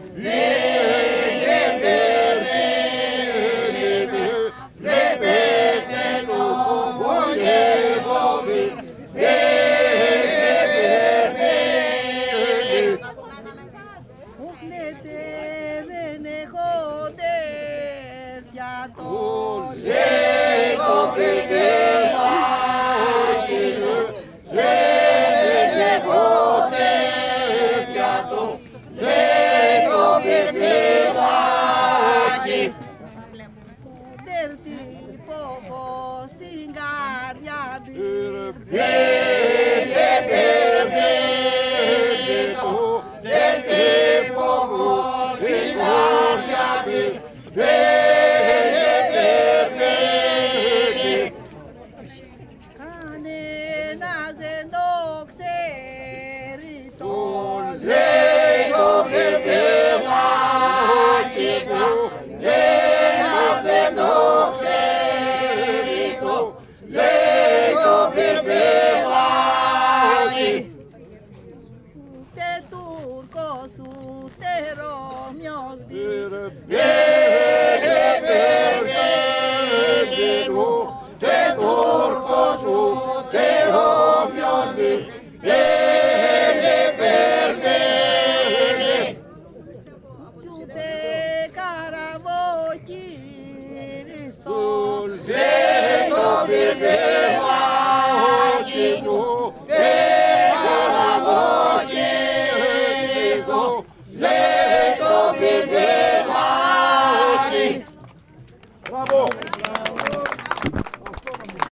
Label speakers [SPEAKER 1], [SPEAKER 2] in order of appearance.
[SPEAKER 1] Μου λέτε δεν έχω τέτοια το λέγω Δέρτη πόκο στην καρδιά Ausgehen. Bege, bege, den hoch, den Orkos hoch, den Homios nicht. Bege, bege, Κι ούτε καραβό γυριστό, δεν το πήρε